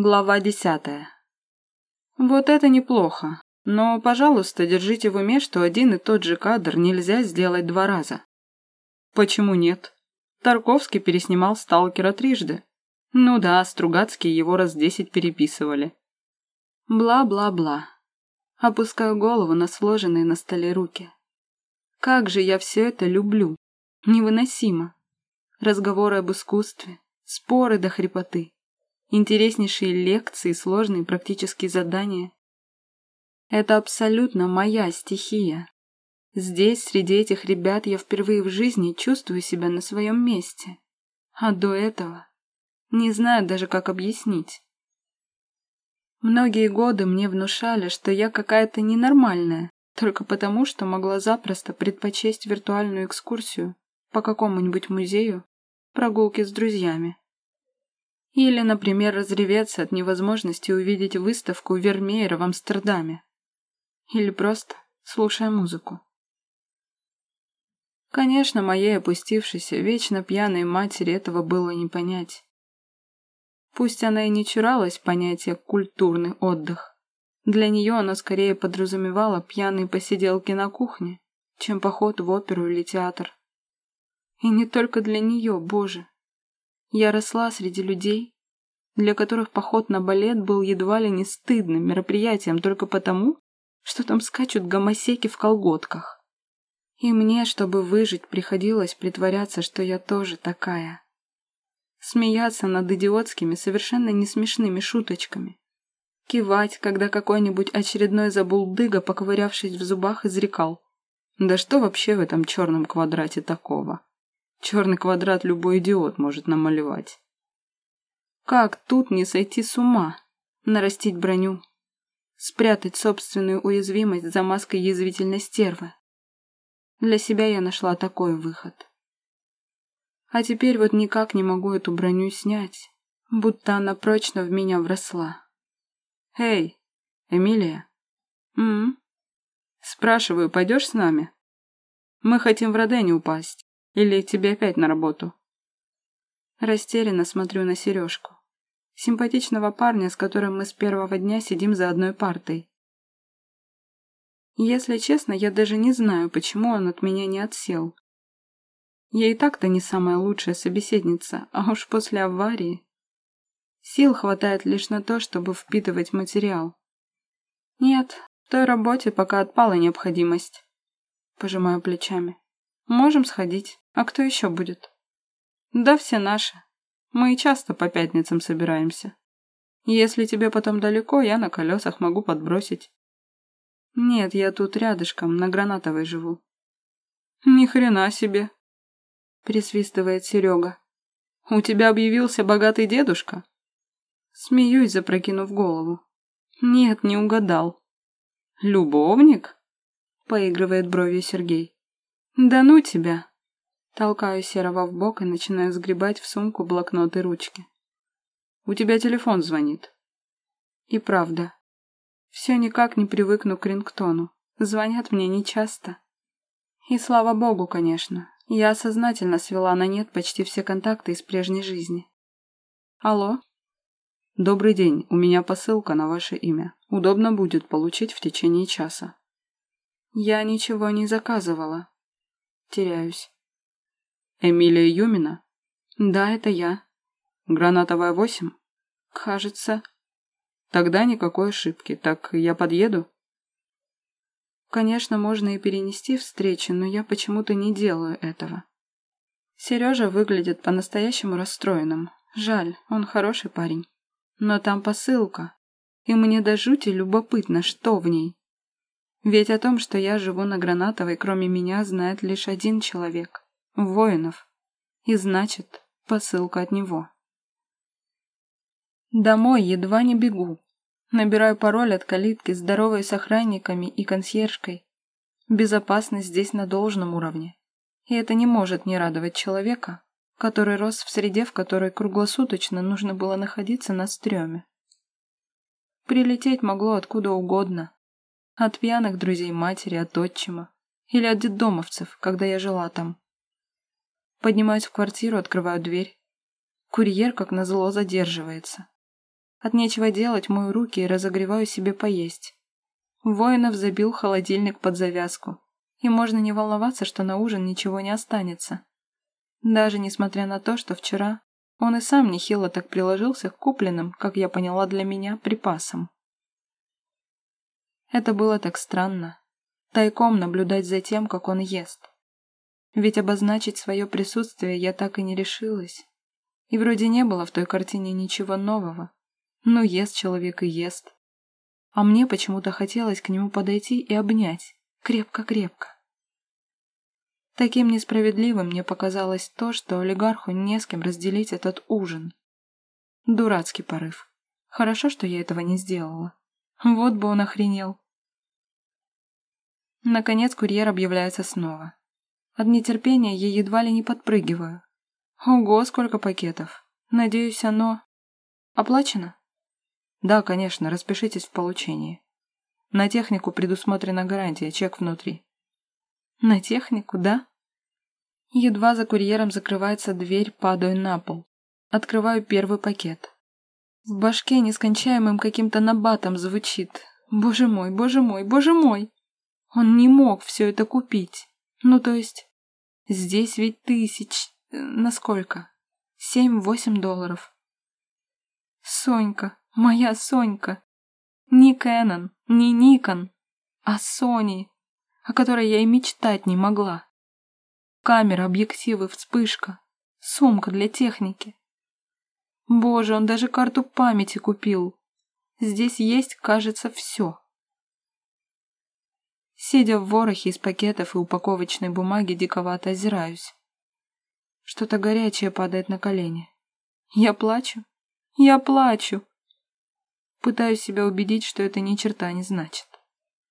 Глава десятая. Вот это неплохо, но, пожалуйста, держите в уме, что один и тот же кадр нельзя сделать два раза. Почему нет? Тарковский переснимал «Сталкера» трижды. Ну да, Стругацкие его раз десять переписывали. Бла-бла-бла. Опускаю голову на сложенные на столе руки. Как же я все это люблю. Невыносимо. Разговоры об искусстве, споры до хрипоты интереснейшие лекции, сложные практические задания. Это абсолютно моя стихия. Здесь, среди этих ребят, я впервые в жизни чувствую себя на своем месте. А до этого не знаю даже, как объяснить. Многие годы мне внушали, что я какая-то ненормальная, только потому, что могла запросто предпочесть виртуальную экскурсию по какому-нибудь музею, прогулки с друзьями. Или, например, разреветься от невозможности увидеть выставку Вермеера в Амстердаме. Или просто слушая музыку. Конечно, моей опустившейся, вечно пьяной матери этого было не понять. Пусть она и не чуралась понятия «культурный отдых», для нее оно скорее подразумевало пьяные посиделки на кухне, чем поход в оперу или театр. И не только для нее, боже. Я росла среди людей, для которых поход на балет был едва ли не стыдным мероприятием только потому, что там скачут гомосеки в колготках. И мне, чтобы выжить, приходилось притворяться, что я тоже такая. Смеяться над идиотскими, совершенно несмешными шуточками. Кивать, когда какой-нибудь очередной забулдыга, поковырявшись в зубах, изрекал. Да что вообще в этом черном квадрате такого? Черный квадрат любой идиот может намалевать. Как тут не сойти с ума? Нарастить броню. Спрятать собственную уязвимость за маской язвительной стервы. Для себя я нашла такой выход. А теперь вот никак не могу эту броню снять, будто она прочно в меня вросла. «Эй, Эмилия?» «М, -м, Спрашиваю, пойдешь с нами? Мы хотим в Родене упасть. Или тебе опять на работу?» Растерянно смотрю на сережку. Симпатичного парня, с которым мы с первого дня сидим за одной партой. Если честно, я даже не знаю, почему он от меня не отсел. Я и так-то не самая лучшая собеседница, а уж после аварии. Сил хватает лишь на то, чтобы впитывать материал. Нет, в той работе пока отпала необходимость. Пожимаю плечами. Можем сходить. А кто еще будет? Да все наши. Мы и часто по пятницам собираемся. Если тебе потом далеко, я на колесах могу подбросить. Нет, я тут рядышком, на Гранатовой живу. Ни хрена себе, присвистывает Серега. У тебя объявился богатый дедушка? Смеюсь, запрокинув голову. Нет, не угадал. Любовник? Поигрывает бровью Сергей. «Да ну тебя!» Толкаю Серого в бок и начинаю сгребать в сумку блокнот и ручки. «У тебя телефон звонит». И правда. Все никак не привыкну к рингтону. Звонят мне нечасто. И слава богу, конечно. Я сознательно свела на нет почти все контакты из прежней жизни. Алло? Добрый день, у меня посылка на ваше имя. Удобно будет получить в течение часа. Я ничего не заказывала. Теряюсь. Эмилия Юмина? Да, это я. Гранатовая восемь? Кажется. Тогда никакой ошибки. Так я подъеду? Конечно, можно и перенести встречу, но я почему-то не делаю этого. Сережа выглядит по-настоящему расстроенным. Жаль, он хороший парень. Но там посылка, и мне до жути любопытно, что в ней. Ведь о том, что я живу на Гранатовой, кроме меня, знает лишь один человек — Воинов. И значит, посылка от него. Домой едва не бегу. Набираю пароль от калитки, здоровой с охранниками и консьержкой. Безопасность здесь на должном уровне. И это не может не радовать человека, который рос в среде, в которой круглосуточно нужно было находиться на стреме. Прилететь могло откуда угодно, от пьяных друзей матери, от отчима. Или от детдомовцев, когда я жила там. Поднимаюсь в квартиру, открываю дверь. Курьер, как назло, задерживается. От нечего делать мою руки и разогреваю себе поесть. Воинов забил холодильник под завязку, и можно не волноваться, что на ужин ничего не останется. Даже несмотря на то, что вчера он и сам нехило так приложился к купленным, как я поняла для меня, припасам. Это было так странно. Тайком наблюдать за тем, как он ест. Ведь обозначить свое присутствие я так и не решилась. И вроде не было в той картине ничего нового. Ну, ест человек и ест. А мне почему-то хотелось к нему подойти и обнять. Крепко-крепко. Таким несправедливым мне показалось то, что олигарху не с кем разделить этот ужин. Дурацкий порыв. Хорошо, что я этого не сделала. Вот бы он охренел. Наконец курьер объявляется снова. От нетерпения я едва ли не подпрыгиваю. Ого, сколько пакетов. Надеюсь, оно... Оплачено? Да, конечно, распишитесь в получении. На технику предусмотрена гарантия, чек внутри. На технику, да? Едва за курьером закрывается дверь, падаю на пол. Открываю первый пакет. В башке нескончаемым каким-то набатом звучит. Боже мой, боже мой, боже мой! Он не мог все это купить. Ну, то есть, здесь ведь тысяч... Э, насколько? Семь-восемь долларов. Сонька, моя Сонька. Не Кэнон, не Никон, а Сони, о которой я и мечтать не могла. Камера, объективы, вспышка, сумка для техники. Боже, он даже карту памяти купил. Здесь есть, кажется, все. Сидя в ворохе из пакетов и упаковочной бумаги, диковато озираюсь. Что-то горячее падает на колени. Я плачу. Я плачу. Пытаюсь себя убедить, что это ни черта не значит.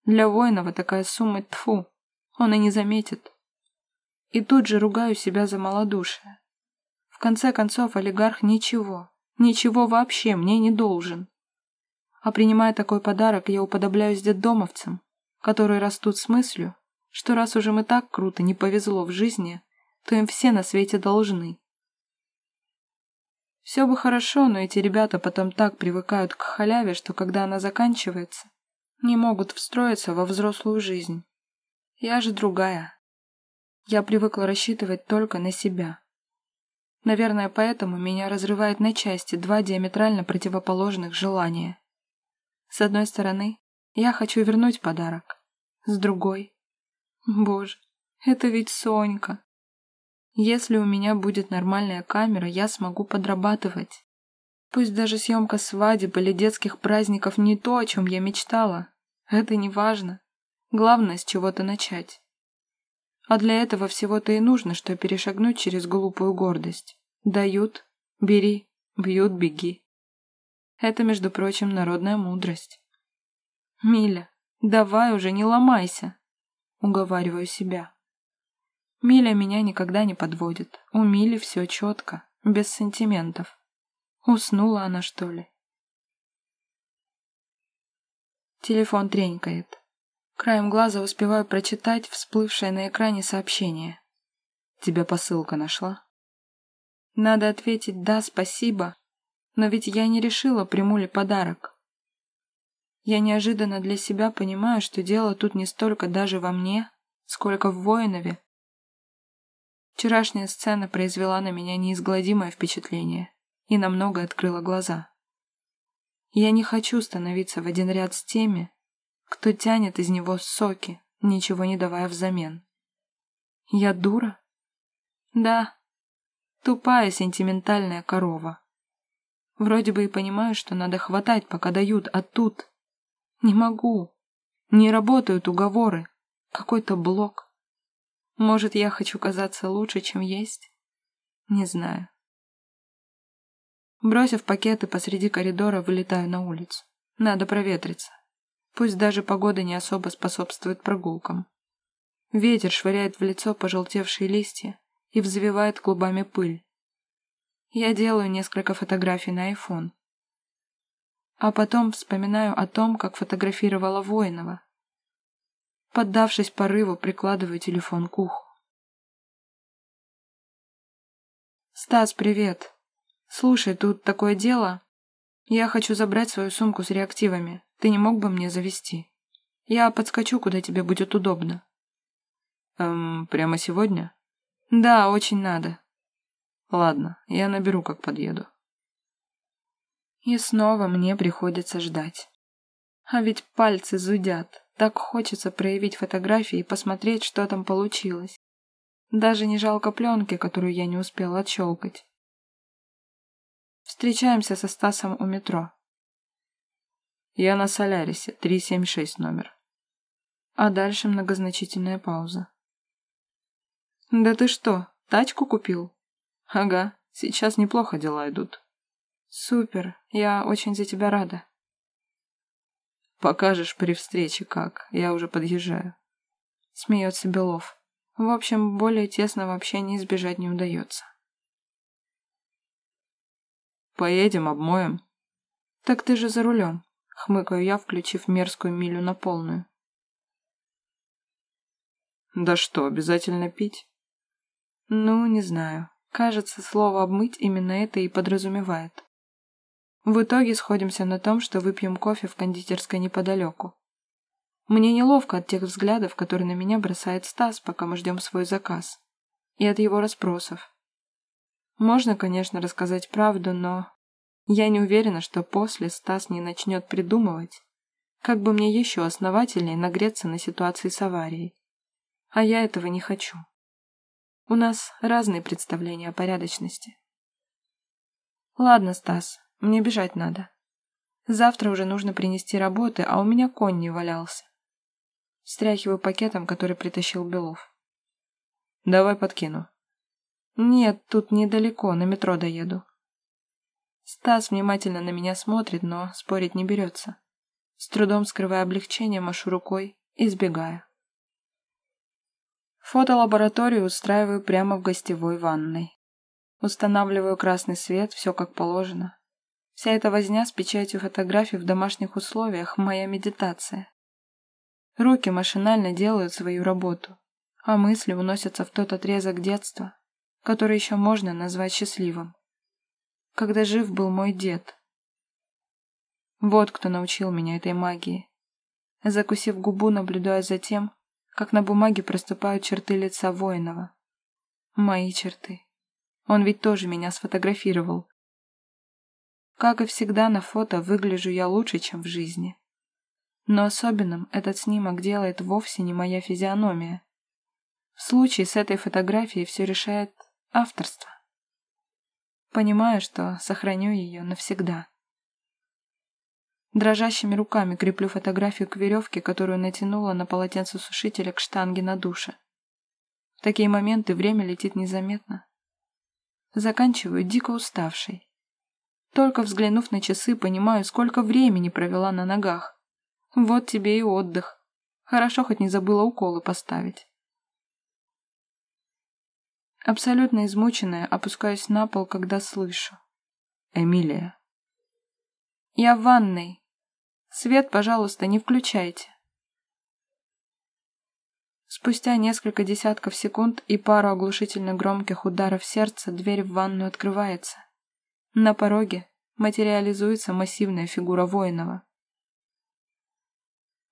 Для воинова такая сумма тфу, он и не заметит. И тут же ругаю себя за малодушие. В конце концов, олигарх ничего, ничего вообще мне не должен. А принимая такой подарок, я уподобляюсь детдомовцам, которые растут с мыслью, что раз уже и так круто не повезло в жизни, то им все на свете должны. Все бы хорошо, но эти ребята потом так привыкают к халяве, что когда она заканчивается, не могут встроиться во взрослую жизнь. Я же другая. Я привыкла рассчитывать только на себя. Наверное, поэтому меня разрывает на части два диаметрально противоположных желания. С одной стороны, я хочу вернуть подарок. С другой... Боже, это ведь Сонька. Если у меня будет нормальная камера, я смогу подрабатывать. Пусть даже съемка свадеб или детских праздников не то, о чем я мечтала. Это не важно. Главное, с чего-то начать. А для этого всего-то и нужно, что перешагнуть через глупую гордость. Дают – бери, бьют – беги. Это, между прочим, народная мудрость. «Миля, давай уже не ломайся!» Уговариваю себя. Миля меня никогда не подводит. У Мили все четко, без сантиментов. Уснула она, что ли? Телефон тренькает. Краем глаза успеваю прочитать всплывшее на экране сообщение. Тебя посылка нашла? Надо ответить «да, спасибо», но ведь я не решила, приму ли подарок. Я неожиданно для себя понимаю, что дело тут не столько даже во мне, сколько в Воинове. Вчерашняя сцена произвела на меня неизгладимое впечатление и намного открыла глаза. Я не хочу становиться в один ряд с теми, кто тянет из него соки, ничего не давая взамен. Я дура? Да, тупая сентиментальная корова. Вроде бы и понимаю, что надо хватать, пока дают, а тут не могу. Не работают уговоры. Какой-то блок. Может, я хочу казаться лучше, чем есть? Не знаю. Бросив пакеты посреди коридора, вылетаю на улицу. Надо проветриться. Пусть даже погода не особо способствует прогулкам. Ветер швыряет в лицо пожелтевшие листья и взвивает клубами пыль. Я делаю несколько фотографий на iPhone. А потом вспоминаю о том, как фотографировала Воинова. Поддавшись порыву, прикладываю телефон к уху. «Стас, привет. Слушай, тут такое дело. Я хочу забрать свою сумку с реактивами. Ты не мог бы мне завести? Я подскочу, куда тебе будет удобно. Эм, прямо сегодня? Да, очень надо. Ладно, я наберу, как подъеду. И снова мне приходится ждать. А ведь пальцы зудят. Так хочется проявить фотографии и посмотреть, что там получилось. Даже не жалко пленки, которую я не успела отщелкать. Встречаемся со Стасом у метро. Я на Солярисе, 376 номер. А дальше многозначительная пауза. Да ты что, тачку купил? Ага, сейчас неплохо дела идут. Супер, я очень за тебя рада. Покажешь при встрече как, я уже подъезжаю. Смеется Белов. В общем, более тесного общения избежать не удается. Поедем, обмоем. Так ты же за рулем, хмыкаю я, включив мерзкую милю на полную. Да что, обязательно пить? Ну, не знаю. Кажется, слово «обмыть» именно это и подразумевает. В итоге сходимся на том, что выпьем кофе в кондитерской неподалеку. Мне неловко от тех взглядов, которые на меня бросает Стас, пока мы ждем свой заказ. И от его расспросов. Можно, конечно, рассказать правду, но... Я не уверена, что после Стас не начнет придумывать, как бы мне еще основательнее нагреться на ситуации с аварией. А я этого не хочу. У нас разные представления о порядочности. Ладно, Стас, мне бежать надо. Завтра уже нужно принести работы, а у меня конь не валялся. Стряхиваю пакетом, который притащил Белов. Давай подкину. Нет, тут недалеко, на метро доеду. Стас внимательно на меня смотрит, но спорить не берется. С трудом скрывая облегчение, машу рукой и сбегаю. Фотолабораторию устраиваю прямо в гостевой ванной. Устанавливаю красный свет, все как положено. Вся эта возня с печатью фотографий в домашних условиях – моя медитация. Руки машинально делают свою работу, а мысли уносятся в тот отрезок детства, который еще можно назвать счастливым. Когда жив был мой дед. Вот кто научил меня этой магии. Закусив губу, наблюдая за тем, как на бумаге проступают черты лица воинова. Мои черты. Он ведь тоже меня сфотографировал, как и всегда на фото выгляжу я лучше, чем в жизни. Но особенным этот снимок делает вовсе не моя физиономия. В случае с этой фотографией все решает авторство. Понимаю, что сохраню ее навсегда. Дрожащими руками креплю фотографию к веревке, которую натянула на полотенце сушителя к штанге на душе. В такие моменты время летит незаметно. Заканчиваю дико уставшей. Только взглянув на часы, понимаю, сколько времени провела на ногах. Вот тебе и отдых. Хорошо, хоть не забыла уколы поставить. Абсолютно измученная, опускаюсь на пол, когда слышу. Эмилия. Я в ванной. Свет, пожалуйста, не включайте. Спустя несколько десятков секунд и пару оглушительно громких ударов сердца дверь в ванную открывается. На пороге материализуется массивная фигура воинова.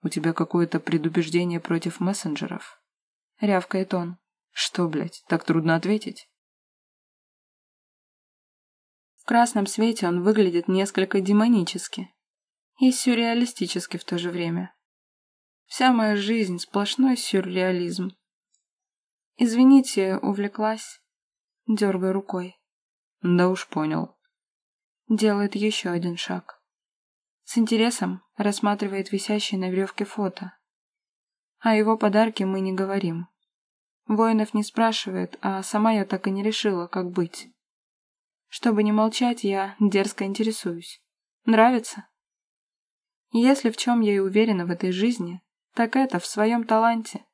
«У тебя какое-то предубеждение против мессенджеров?» — рявкает он. «Что, блядь, так трудно ответить?» В красном свете он выглядит несколько демонически и сюрреалистически в то же время. Вся моя жизнь — сплошной сюрреализм. Извините, увлеклась. Дергаю рукой. Да уж понял делает еще один шаг. С интересом рассматривает висящее на веревке фото. О его подарке мы не говорим. Воинов не спрашивает, а сама я так и не решила, как быть. Чтобы не молчать, я дерзко интересуюсь. Нравится? Если в чем я и уверена в этой жизни, так это в своем таланте.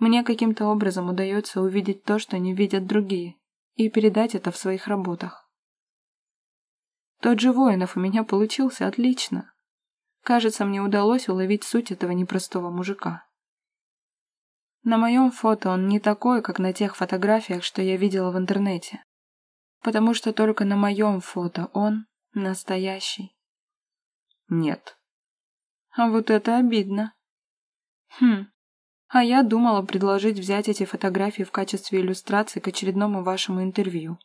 Мне каким-то образом удается увидеть то, что не видят другие, и передать это в своих работах. Тот же Воинов у меня получился отлично. Кажется, мне удалось уловить суть этого непростого мужика. На моем фото он не такой, как на тех фотографиях, что я видела в интернете. Потому что только на моем фото он настоящий. Нет. А вот это обидно. Хм. А я думала предложить взять эти фотографии в качестве иллюстрации к очередному вашему интервью.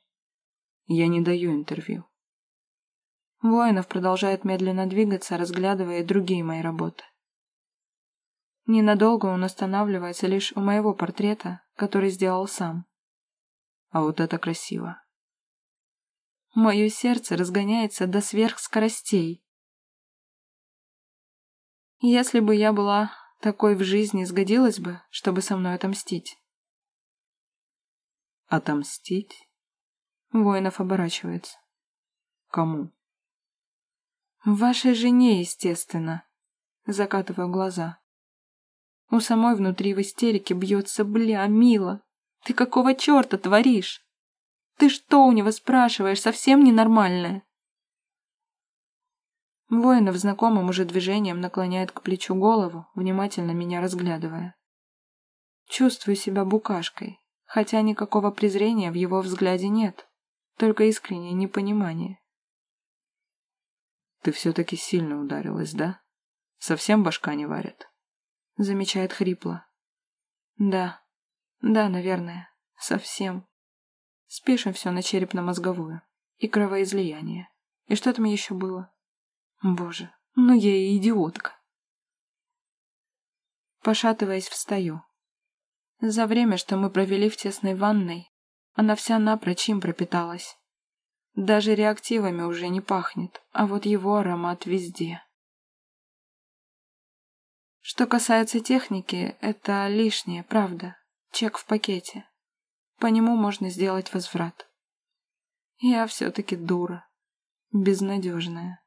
Я не даю интервью. Воинов продолжает медленно двигаться, разглядывая другие мои работы. Ненадолго он останавливается лишь у моего портрета, который сделал сам. А вот это красиво. Мое сердце разгоняется до сверхскоростей. Если бы я была такой в жизни, сгодилась бы, чтобы со мной отомстить. Отомстить? Воинов оборачивается. Кому? Вашей жене, естественно. Закатываю глаза. У самой внутри в истерике бьется, бля, мило. Ты какого черта творишь? Ты что у него спрашиваешь, совсем ненормальная? Воинов знакомым уже движением наклоняет к плечу голову, внимательно меня разглядывая. Чувствую себя букашкой, хотя никакого презрения в его взгляде нет, только искреннее непонимание. «Ты все-таки сильно ударилась, да? Совсем башка не варит?» Замечает хрипло. «Да, да, наверное, совсем». Спишем все на черепно-мозговую. И кровоизлияние. И что там еще было? Боже, ну я и идиотка. Пошатываясь, встаю. За время, что мы провели в тесной ванной, она вся напрочь им пропиталась. Даже реактивами уже не пахнет, а вот его аромат везде. Что касается техники, это лишнее, правда. Чек в пакете. По нему можно сделать возврат. Я все-таки дура. Безнадежная.